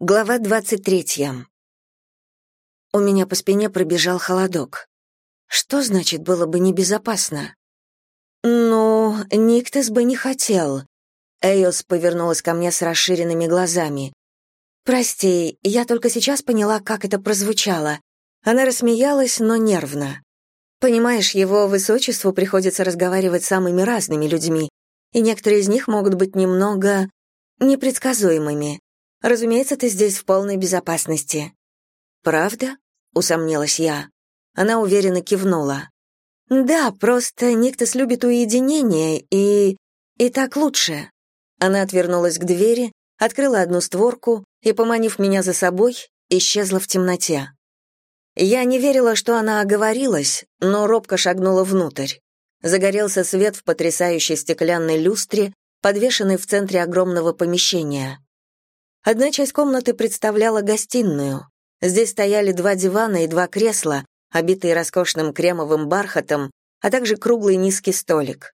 Глава 23. У меня по спине пробежал холодок. Что значит было бы небезопасно? Ну, Никтес бы не хотел. Эйос повернулась ко мне с расширенными глазами. Прости, я только сейчас поняла, как это прозвучало. Она рассмеялась, но нервно. Понимаешь, его высочеству приходится разговаривать с самыми разными людьми, и некоторые из них могут быть немного непредсказуемыми. Разумеется, ты здесь в полной безопасности». «Правда?» — усомнилась я. Она уверенно кивнула. «Да, просто Никтос любит уединение, и... и так лучше». Она отвернулась к двери, открыла одну створку и, поманив меня за собой, исчезла в темноте. Я не верила, что она оговорилась, но робко шагнула внутрь. Загорелся свет в потрясающей стеклянной люстре, подвешенной в центре огромного помещения. Одна часть комнаты представляла гостиную. Здесь стояли два дивана и два кресла, обитые роскошным кремовым бархатом, а также круглый низкий столик.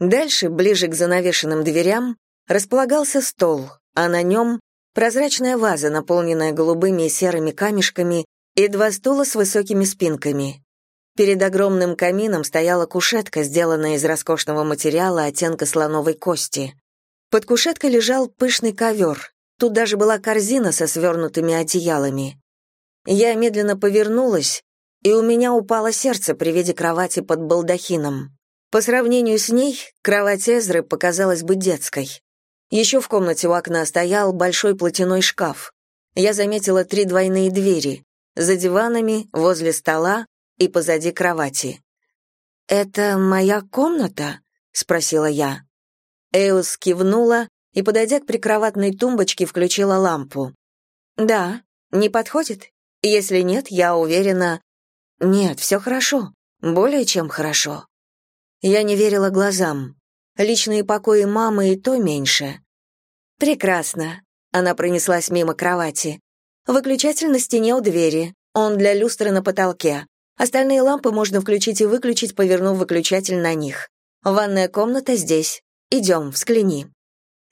Дальше, ближе к занавешенным дверям, располагался стол, а на нем прозрачная ваза, наполненная голубыми и серыми камешками, и два стула с высокими спинками. Перед огромным камином стояла кушетка, сделанная из роскошного материала оттенка слоновой кости. Под кушеткой лежал пышный ковер, Тут даже была корзина со свернутыми одеялами. Я медленно повернулась, и у меня упало сердце при виде кровати под балдахином. По сравнению с ней, кровать Эзры показалась бы детской. Еще в комнате у окна стоял большой платяной шкаф. Я заметила три двойные двери — за диванами, возле стола и позади кровати. «Это моя комната?» — спросила я. Эус кивнула, и, подойдя к прикроватной тумбочке, включила лампу. «Да, не подходит? Если нет, я уверена...» «Нет, все хорошо. Более чем хорошо». Я не верила глазам. Личные покои мамы и то меньше. «Прекрасно». Она пронеслась мимо кровати. «Выключатель на стене у двери. Он для люстры на потолке. Остальные лампы можно включить и выключить, повернув выключатель на них. Ванная комната здесь. Идем, взгляни».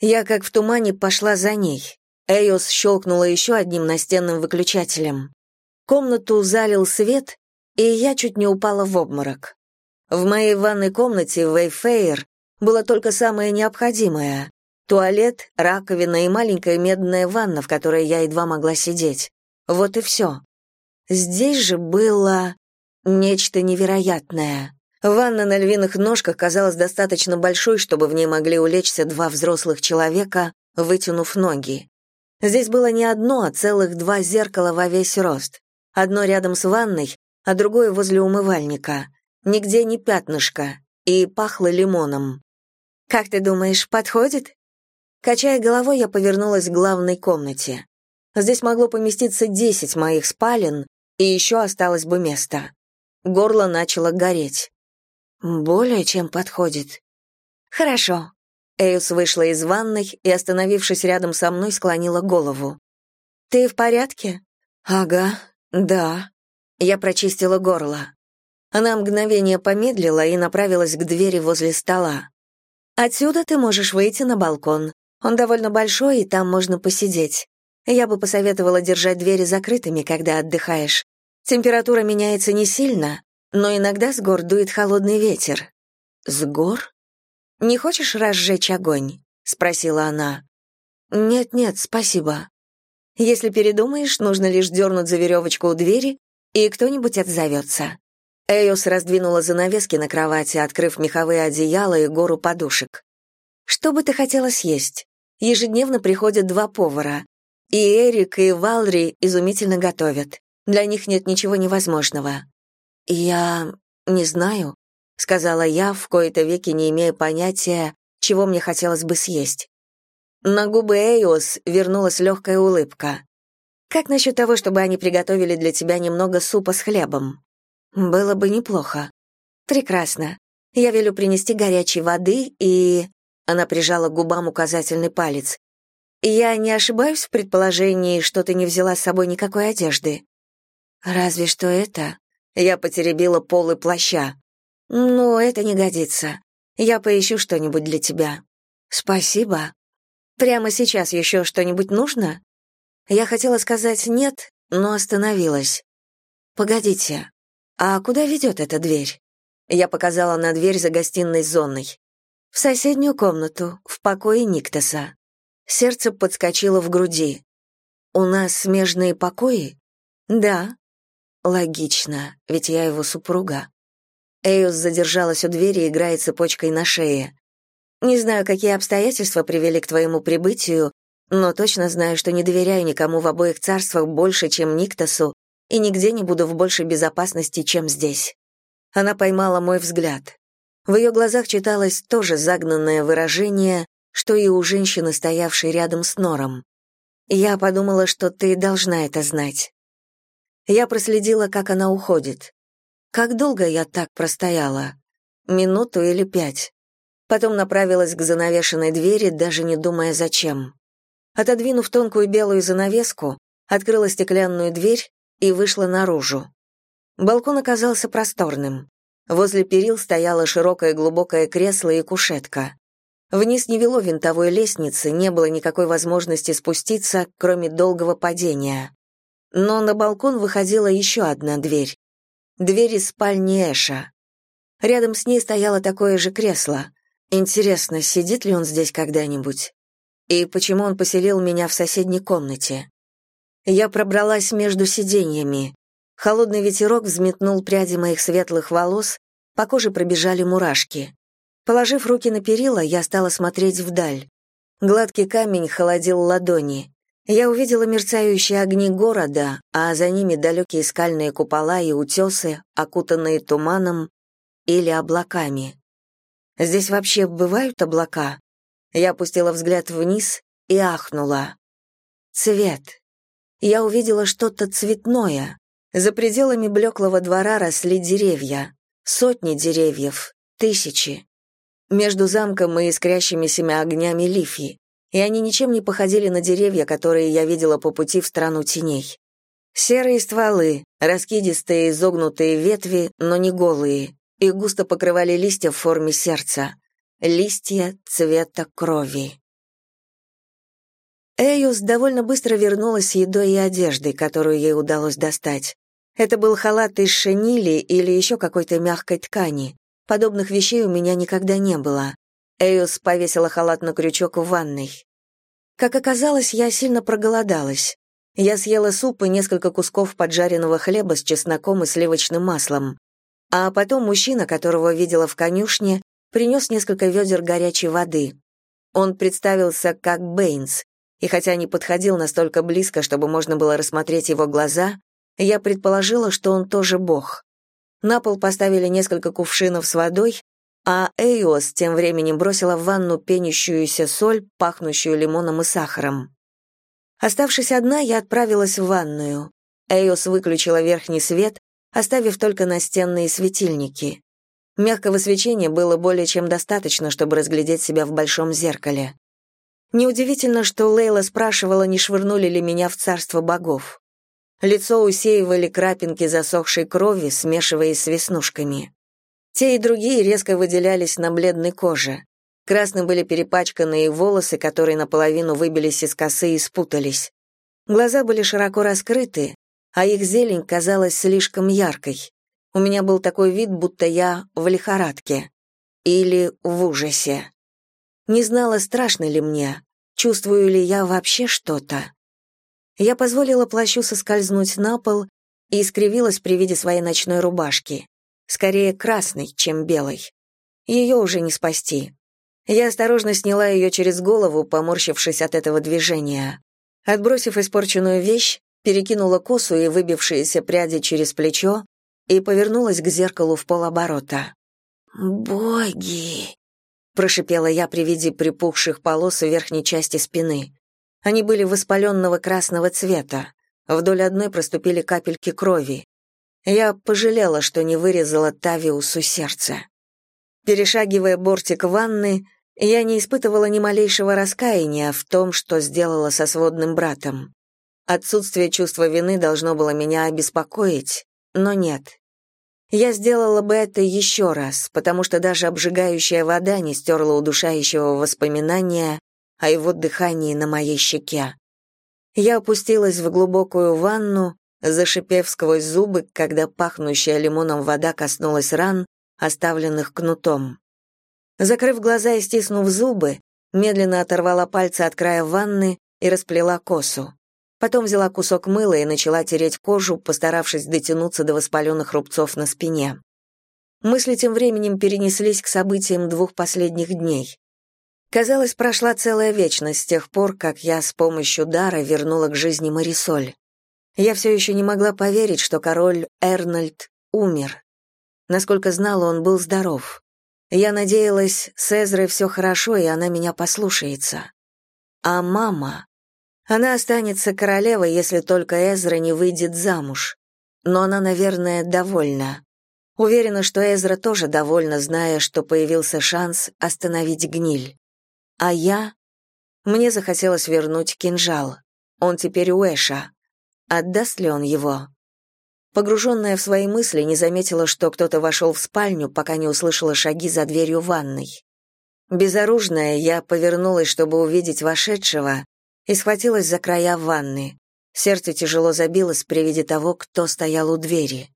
Я, как в тумане, пошла за ней. Эйос щелкнула еще одним настенным выключателем. Комнату залил свет, и я чуть не упала в обморок. В моей ванной комнате в Эйфейр было только самое необходимое — туалет, раковина и маленькая медная ванна, в которой я едва могла сидеть. Вот и все. Здесь же было нечто невероятное. Ванна на львиных ножках казалась достаточно большой, чтобы в ней могли улечься два взрослых человека, вытянув ноги. Здесь было не одно, а целых два зеркала во весь рост. Одно рядом с ванной, а другое возле умывальника. Нигде не пятнышко. И пахло лимоном. «Как ты думаешь, подходит?» Качая головой, я повернулась к главной комнате. Здесь могло поместиться десять моих спален, и еще осталось бы место. Горло начало гореть. «Более чем подходит». «Хорошо». Эйус вышла из ванной и, остановившись рядом со мной, склонила голову. «Ты в порядке?» «Ага, да». Я прочистила горло. Она мгновение помедлила и направилась к двери возле стола. «Отсюда ты можешь выйти на балкон. Он довольно большой, и там можно посидеть. Я бы посоветовала держать двери закрытыми, когда отдыхаешь. Температура меняется не сильно, но иногда с гор дует холодный ветер. С гор? Не хочешь разжечь огонь? спросила она. Нет-нет, спасибо. Если передумаешь, нужно лишь дернуть за веревочку у двери, и кто-нибудь отзовется. Эйос раздвинула занавески на кровати, открыв меховые одеяла и гору подушек. «Что бы ты хотела съесть? Ежедневно приходят два повара. И Эрик, и Валри изумительно готовят. Для них нет ничего невозможного. «Я не знаю», — сказала я, в кои-то веки не имея понятия, чего мне хотелось бы съесть. На губы Эйос вернулась легкая улыбка. «Как насчет того, чтобы они приготовили для тебя немного супа с хлебом?» «Было бы неплохо». «Прекрасно. Я велю принести горячей воды и...» Она прижала к губам указательный палец. «Я не ошибаюсь в предположении, что ты не взяла с собой никакой одежды?» «Разве что это», я потеребила полы плаща. «Ну, это не годится. Я поищу что-нибудь для тебя». «Спасибо. Прямо сейчас еще что-нибудь нужно?» Я хотела сказать «нет», но остановилась. «Погодите, а куда ведет эта дверь?» Я показала на дверь за гостиной зоной. «В соседнюю комнату, в покое Никтоса». Сердце подскочило в груди. «У нас смежные покои?» «Да». «Логично, ведь я его супруга». Эйос задержалась у двери, играя цепочкой на шее. «Не знаю, какие обстоятельства привели к твоему прибытию, но точно знаю, что не доверяю никому в обоих царствах больше, чем Никтосу, и нигде не буду в большей безопасности, чем здесь». Она поймала мой взгляд. В ее глазах читалось тоже загнанное выражение, что и у женщины, стоявшей рядом с Нором. Я подумала, что ты должна это знать. Я проследила, как она уходит. Как долго я так простояла? Минуту или пять. Потом направилась к занавешенной двери, даже не думая зачем. Отодвинув тонкую белую занавеску, открыла стеклянную дверь и вышла наружу. Балкон оказался просторным. Возле перил стояло широкое глубокое кресло и кушетка. Вниз не вело винтовой лестницы, не было никакой возможности спуститься, кроме долгого падения. Но на балкон выходила еще одна дверь. Дверь из спальни Эша. Рядом с ней стояло такое же кресло. Интересно, сидит ли он здесь когда-нибудь? И почему он поселил меня в соседней комнате? Я пробралась между сиденьями. Холодный ветерок взметнул пряди моих светлых волос, по коже пробежали мурашки. Положив руки на перила, я стала смотреть вдаль. Гладкий камень холодил ладони. Я увидела мерцающие огни города, а за ними далекие скальные купола и утесы, окутанные туманом или облаками. Здесь вообще бывают облака? Я опустила взгляд вниз и ахнула. Цвет. Я увидела что-то цветное. За пределами блеклого двора росли деревья. Сотни деревьев, тысячи между замком и искрящимися огнями лифи, и они ничем не походили на деревья, которые я видела по пути в страну теней. Серые стволы, раскидистые изогнутые ветви, но не голые, и густо покрывали листья в форме сердца. Листья цвета крови. Эйус довольно быстро вернулась с едой и одеждой, которую ей удалось достать. Это был халат из шинили или еще какой-то мягкой ткани. Подобных вещей у меня никогда не было. Эйос повесила халат на крючок в ванной. Как оказалось, я сильно проголодалась. Я съела суп и несколько кусков поджаренного хлеба с чесноком и сливочным маслом. А потом мужчина, которого видела в конюшне, принес несколько ведер горячей воды. Он представился как Бэйнс, и хотя не подходил настолько близко, чтобы можно было рассмотреть его глаза, я предположила, что он тоже бог. На пол поставили несколько кувшинов с водой, а Эйос тем временем бросила в ванну пенящуюся соль, пахнущую лимоном и сахаром. Оставшись одна, я отправилась в ванную. Эйос выключила верхний свет, оставив только настенные светильники. Мягкого свечения было более чем достаточно, чтобы разглядеть себя в большом зеркале. Неудивительно, что Лейла спрашивала, не швырнули ли меня в царство богов. Лицо усеивали крапинки засохшей крови, смешиваясь с веснушками. Те и другие резко выделялись на бледной коже. Красным были перепачканные волосы, которые наполовину выбились из косы и спутались. Глаза были широко раскрыты, а их зелень казалась слишком яркой. У меня был такой вид, будто я в лихорадке. Или в ужасе. Не знала, страшно ли мне, чувствую ли я вообще что-то. Я позволила плащу соскользнуть на пол и искривилась при виде своей ночной рубашки. Скорее красной, чем белой. Ее уже не спасти. Я осторожно сняла ее через голову, поморщившись от этого движения. Отбросив испорченную вещь, перекинула косу и выбившиеся пряди через плечо и повернулась к зеркалу в полоборота. «Боги!» — прошипела я при виде припухших полос в верхней части спины. Они были воспаленного красного цвета. Вдоль одной проступили капельки крови. Я пожалела, что не вырезала Тавиусу сердце. Перешагивая бортик ванны, я не испытывала ни малейшего раскаяния в том, что сделала со сводным братом. Отсутствие чувства вины должно было меня обеспокоить, но нет. Я сделала бы это еще раз, потому что даже обжигающая вода не стерла удушающего воспоминания о его дыхании на моей щеке. Я опустилась в глубокую ванну, зашипев сквозь зубы, когда пахнущая лимоном вода коснулась ран, оставленных кнутом. Закрыв глаза и стиснув зубы, медленно оторвала пальцы от края ванны и расплела косу. Потом взяла кусок мыла и начала тереть кожу, постаравшись дотянуться до воспаленных рубцов на спине. Мысли тем временем перенеслись к событиям двух последних дней. Казалось, прошла целая вечность с тех пор, как я с помощью дара вернула к жизни Марисоль. Я все еще не могла поверить, что король Эрнольд умер. Насколько знала, он был здоров. Я надеялась, с Эзрой все хорошо, и она меня послушается. А мама... Она останется королевой, если только Эзра не выйдет замуж. Но она, наверное, довольна. Уверена, что Эзра тоже довольна, зная, что появился шанс остановить гниль. А я... Мне захотелось вернуть кинжал. Он теперь у Эша. Отдаст ли он его? Погруженная в свои мысли, не заметила, что кто-то вошел в спальню, пока не услышала шаги за дверью ванной. Безоружная, я повернулась, чтобы увидеть вошедшего, и схватилась за края ванны. Сердце тяжело забилось при виде того, кто стоял у двери.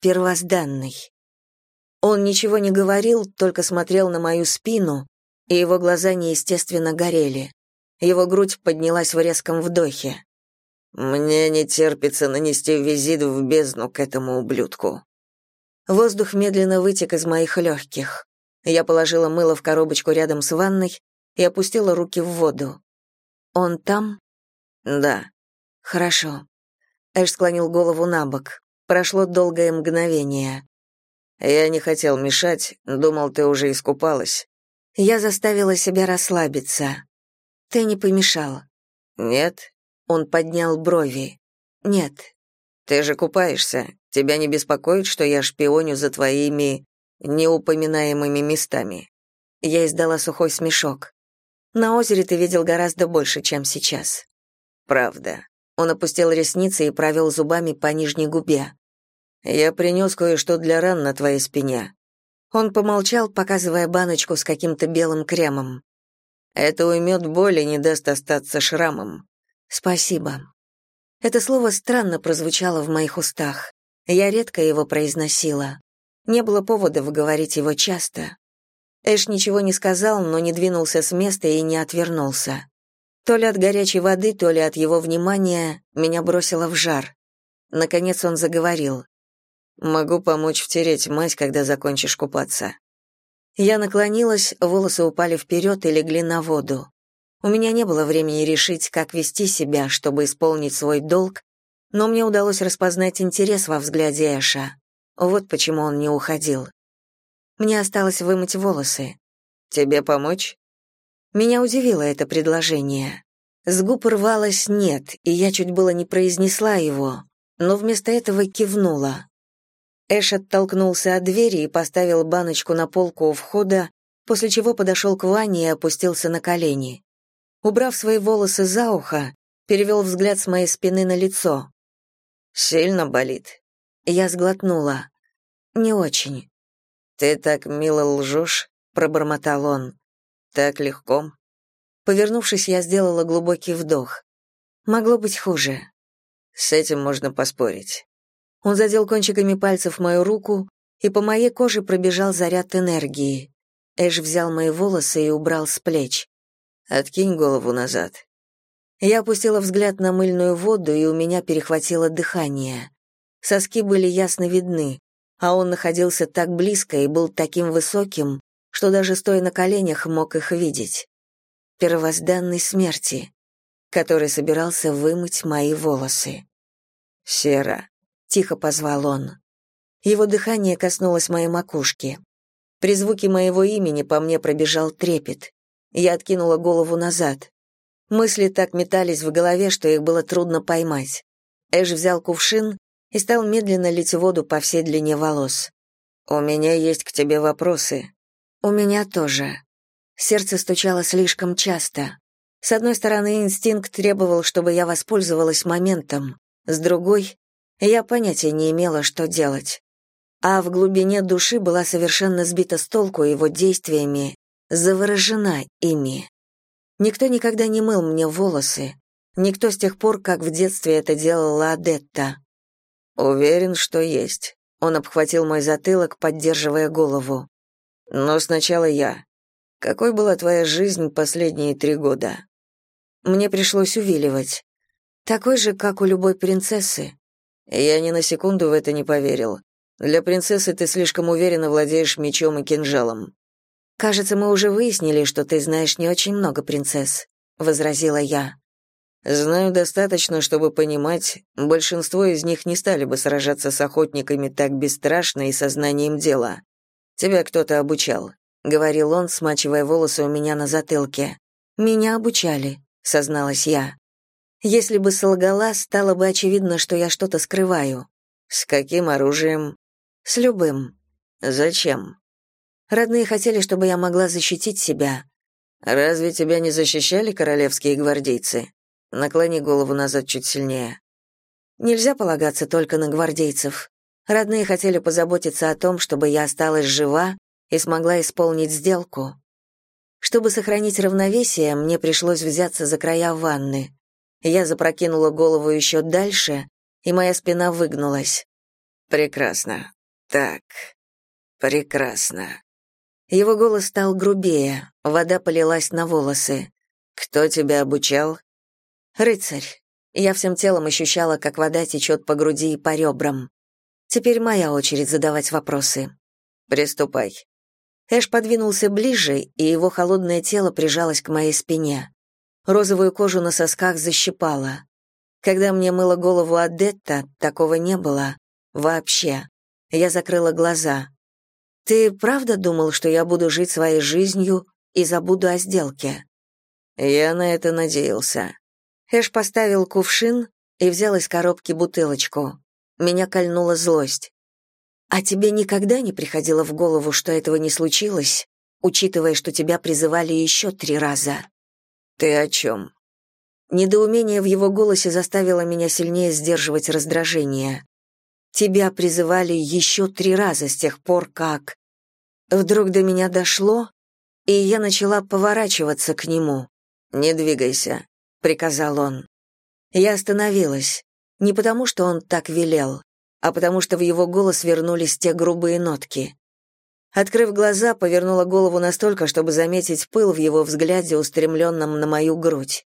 Первозданный. Он ничего не говорил, только смотрел на мою спину, и его глаза неестественно горели. Его грудь поднялась в резком вдохе. «Мне не терпится нанести визит в бездну к этому ублюдку». Воздух медленно вытек из моих легких. Я положила мыло в коробочку рядом с ванной и опустила руки в воду. «Он там?» «Да». «Хорошо». Эш склонил голову на бок. Прошло долгое мгновение. «Я не хотел мешать, думал, ты уже искупалась». Я заставила себя расслабиться. «Ты не помешал». «Нет?» Он поднял брови. «Нет». «Ты же купаешься. Тебя не беспокоит, что я шпионю за твоими неупоминаемыми местами?» Я издала сухой смешок. На озере ты видел гораздо больше, чем сейчас. Правда. Он опустил ресницы и провел зубами по нижней губе. Я принес кое-что для ран на твоей спине. Он помолчал, показывая баночку с каким-то белым кремом. Это уймет боль и не даст остаться шрамом. Спасибо. Это слово странно прозвучало в моих устах. Я редко его произносила. Не было поводов говорить его часто. Эш ничего не сказал, но не двинулся с места и не отвернулся. То ли от горячей воды, то ли от его внимания меня бросило в жар. Наконец он заговорил. «Могу помочь втереть мазь, когда закончишь купаться». Я наклонилась, волосы упали вперед и легли на воду. У меня не было времени решить, как вести себя, чтобы исполнить свой долг, но мне удалось распознать интерес во взгляде Эша. Вот почему он не уходил. Мне осталось вымыть волосы. Тебе помочь? Меня удивило это предложение. С губ рвалось «нет», и я чуть было не произнесла его, но вместо этого кивнула. Эш оттолкнулся от двери и поставил баночку на полку у входа, после чего подошел к Ване и опустился на колени. Убрав свои волосы за ухо, перевел взгляд с моей спины на лицо. «Сильно болит?» Я сглотнула. «Не очень. «Ты так мило лжешь», — пробормотал он. «Так легко». Повернувшись, я сделала глубокий вдох. Могло быть хуже. С этим можно поспорить. Он задел кончиками пальцев мою руку, и по моей коже пробежал заряд энергии. Эш взял мои волосы и убрал с плеч. «Откинь голову назад». Я опустила взгляд на мыльную воду, и у меня перехватило дыхание. Соски были ясно видны а он находился так близко и был таким высоким, что даже стоя на коленях мог их видеть. Первозданной смерти, который собирался вымыть мои волосы. «Сера», — тихо позвал он. Его дыхание коснулось моей макушки. При звуке моего имени по мне пробежал трепет. Я откинула голову назад. Мысли так метались в голове, что их было трудно поймать. Эш взял кувшин и стал медленно лить воду по всей длине волос. «У меня есть к тебе вопросы». «У меня тоже». Сердце стучало слишком часто. С одной стороны, инстинкт требовал, чтобы я воспользовалась моментом, с другой — я понятия не имела, что делать. А в глубине души была совершенно сбита с толку его действиями, заворожена ими. Никто никогда не мыл мне волосы, Никто с тех пор, как в детстве это делала Адетта. Уверен, что есть. Он обхватил мой затылок, поддерживая голову. Но сначала я. Какой была твоя жизнь последние три года? Мне пришлось увиливать. Такой же, как у любой принцессы. Я ни на секунду в это не поверил. Для принцессы ты слишком уверенно владеешь мечом и кинжалом. Кажется, мы уже выяснили, что ты знаешь не очень много принцесс, возразила я. Знаю достаточно, чтобы понимать, большинство из них не стали бы сражаться с охотниками так бесстрашно и сознанием дела. Тебя кто-то обучал, говорил он, смачивая волосы у меня на затылке. Меня обучали, созналась я. Если бы солгала, стало бы очевидно, что я что-то скрываю. С каким оружием? С любым. Зачем? Родные хотели, чтобы я могла защитить себя. Разве тебя не защищали королевские гвардейцы? Наклони голову назад чуть сильнее. Нельзя полагаться только на гвардейцев. Родные хотели позаботиться о том, чтобы я осталась жива и смогла исполнить сделку. Чтобы сохранить равновесие, мне пришлось взяться за края ванны. Я запрокинула голову еще дальше, и моя спина выгнулась. Прекрасно. Так. Прекрасно. Его голос стал грубее, вода полилась на волосы. Кто тебя обучал? Рыцарь. Я всем телом ощущала, как вода течет по груди и по ребрам. Теперь моя очередь задавать вопросы. Приступай. Эш подвинулся ближе, и его холодное тело прижалось к моей спине. Розовую кожу на сосках защипало. Когда мне мыло голову Адетта, такого не было. Вообще. Я закрыла глаза. «Ты правда думал, что я буду жить своей жизнью и забуду о сделке?» Я на это надеялся. Эш поставил кувшин и взял из коробки бутылочку. Меня кольнула злость. «А тебе никогда не приходило в голову, что этого не случилось, учитывая, что тебя призывали еще три раза?» «Ты о чем?» Недоумение в его голосе заставило меня сильнее сдерживать раздражение. «Тебя призывали еще три раза с тех пор, как...» Вдруг до меня дошло, и я начала поворачиваться к нему. «Не двигайся», — приказал он. Я остановилась, не потому что он так велел, а потому что в его голос вернулись те грубые нотки. Открыв глаза, повернула голову настолько, чтобы заметить пыл в его взгляде, устремленном на мою грудь.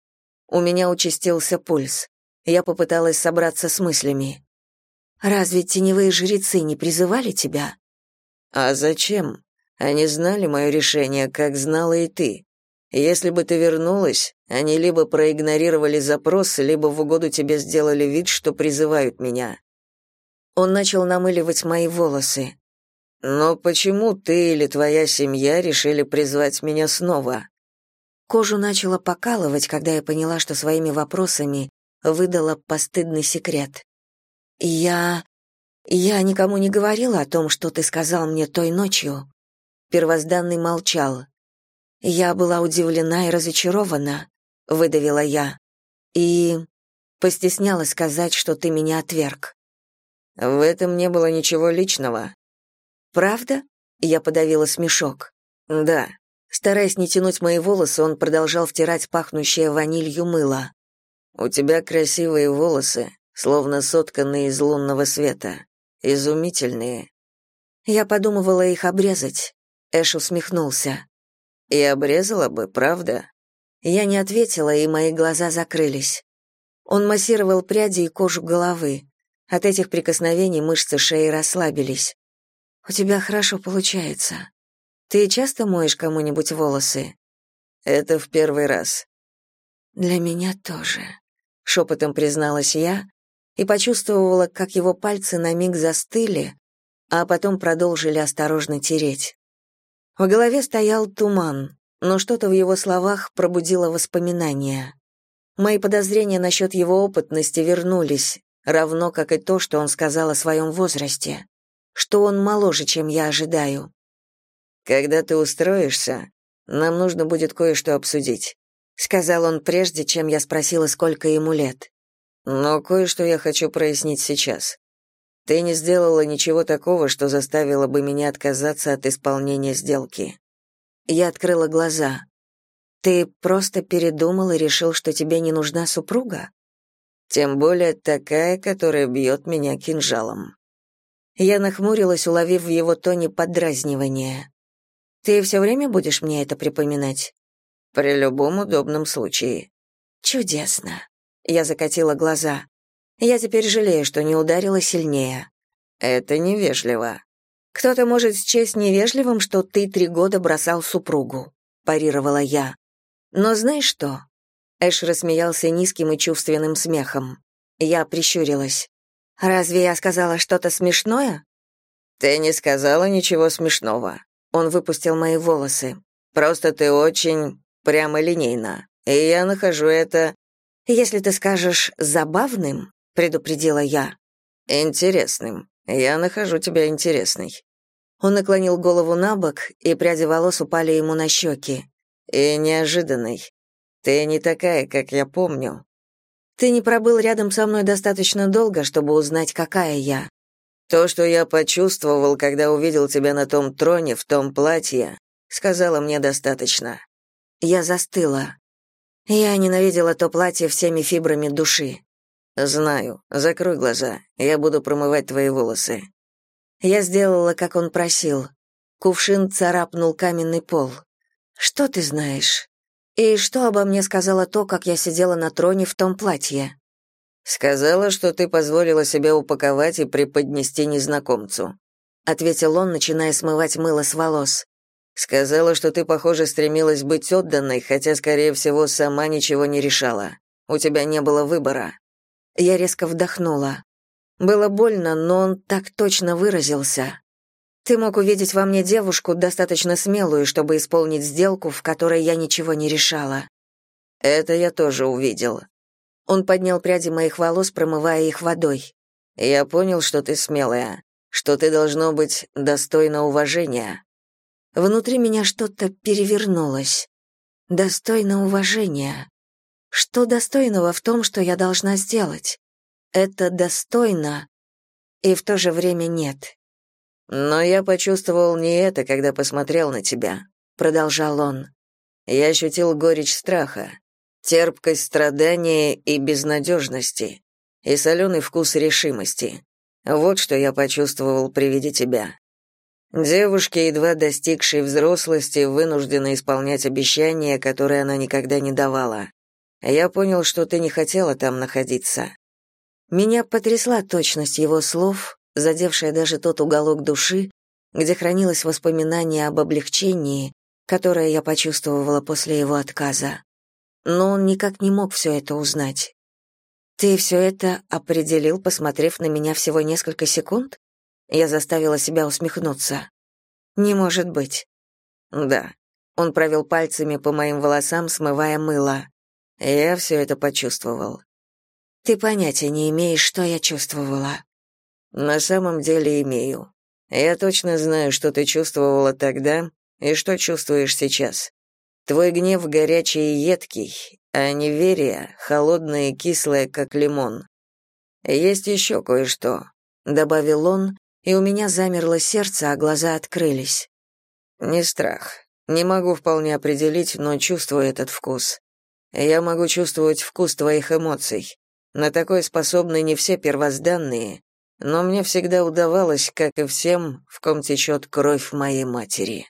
У меня участился пульс. Я попыталась собраться с мыслями. «Разве теневые жрецы не призывали тебя?» «А зачем? Они знали мое решение, как знала и ты. Если бы ты вернулась, они либо проигнорировали запрос, либо в угоду тебе сделали вид, что призывают меня. Он начал намыливать мои волосы. Но почему ты или твоя семья решили призвать меня снова? Кожу начала покалывать, когда я поняла, что своими вопросами выдала постыдный секрет. Я я никому не говорила о том, что ты сказал мне той ночью. Первозданный молчал. Я была удивлена и разочарована, выдавила я. И постеснялась сказать, что ты меня отверг. В этом не было ничего личного. Правда? Я подавила смешок. Да. Стараясь не тянуть мои волосы, он продолжал втирать пахнущее ванилью мыло. У тебя красивые волосы, словно сотканные из лунного света. Изумительные. Я подумывала их обрезать. Эш усмехнулся. И обрезала бы, правда? Я не ответила, и мои глаза закрылись. Он массировал пряди и кожу головы. От этих прикосновений мышцы шеи расслабились. «У тебя хорошо получается. Ты часто моешь кому-нибудь волосы?» «Это в первый раз». «Для меня тоже», — шепотом призналась я и почувствовала, как его пальцы на миг застыли, а потом продолжили осторожно тереть. В голове стоял туман, но что-то в его словах пробудило воспоминания. Мои подозрения насчет его опытности вернулись, равно как и то, что он сказал о своем возрасте, что он моложе, чем я ожидаю. «Когда ты устроишься, нам нужно будет кое-что обсудить», сказал он прежде, чем я спросила, сколько ему лет. «Но кое-что я хочу прояснить сейчас. Ты не сделала ничего такого, что заставило бы меня отказаться от исполнения сделки. Я открыла глаза. Ты просто передумал и решил, что тебе не нужна супруга? Тем более такая, которая бьет меня кинжалом. Я нахмурилась, уловив в его тоне поддразнивание. Ты все время будешь мне это припоминать? При любом удобном случае. Чудесно. Я закатила глаза. Я теперь жалею, что не ударила сильнее. Это невежливо. Кто-то может счесть невежливым, что ты три года бросал супругу, парировала я. Но знаешь что? Эш рассмеялся низким и чувственным смехом. Я прищурилась. Разве я сказала что-то смешное? Ты не сказала ничего смешного. Он выпустил мои волосы. Просто ты очень прямолинейна. И я нахожу это если ты скажешь забавным, предупредила я. Интересным. Я нахожу тебя интересной. Он наклонил голову на бок, и пряди волос упали ему на щеки. И неожиданной. Ты не такая, как я помню. Ты не пробыл рядом со мной достаточно долго, чтобы узнать, какая я. То, что я почувствовал, когда увидел тебя на том троне в том платье, сказала мне достаточно. Я застыла. Я ненавидела то платье всеми фибрами души. Знаю. Закрой глаза. Я буду промывать твои волосы. Я сделала, как он просил. Кувшин царапнул каменный пол. Что ты знаешь? И что обо мне сказала то, как я сидела на троне в том платье? Сказала, что ты позволила себя упаковать и преподнести незнакомцу, ответил он, начиная смывать мыло с волос. Сказала, что ты, похоже, стремилась быть отданной, хотя, скорее всего, сама ничего не решала. У тебя не было выбора. Я резко вдохнула. Было больно, но он так точно выразился. Ты мог увидеть во мне девушку достаточно смелую, чтобы исполнить сделку, в которой я ничего не решала. Это я тоже увидел. Он поднял пряди моих волос, промывая их водой. Я понял, что ты смелая, что ты должно быть достойна уважения. Внутри меня что-то перевернулось. Достойно уважения. Что достойного в том, что я должна сделать? Это достойно, и в то же время нет. Но я почувствовал не это, когда посмотрел на тебя, продолжал он. Я ощутил горечь страха, терпкость страдания и безнадежности, и соленый вкус решимости. Вот что я почувствовал при виде тебя. Девушке, едва достигшей взрослости, вынуждена исполнять обещания, которые она никогда не давала. Я понял, что ты не хотела там находиться. Меня потрясла точность его слов, задевшая даже тот уголок души, где хранилось воспоминание об облегчении, которое я почувствовала после его отказа. Но он никак не мог все это узнать. Ты все это определил, посмотрев на меня всего несколько секунд? Я заставила себя усмехнуться. Не может быть. Да. Он провел пальцами по моим волосам, смывая мыло. Я все это почувствовал. Ты понятия не имеешь, что я чувствовала. На самом деле имею. Я точно знаю, что ты чувствовала тогда и что чувствуешь сейчас. Твой гнев горячий и едкий, а неверие холодное и кислое, как лимон. Есть еще кое-что, добавил он, и у меня замерло сердце, а глаза открылись. Не страх. Не могу вполне определить, но чувствую этот вкус. Я могу чувствовать вкус твоих эмоций. На такое способны не все первозданные, но мне всегда удавалось, как и всем, в ком течет кровь моей матери.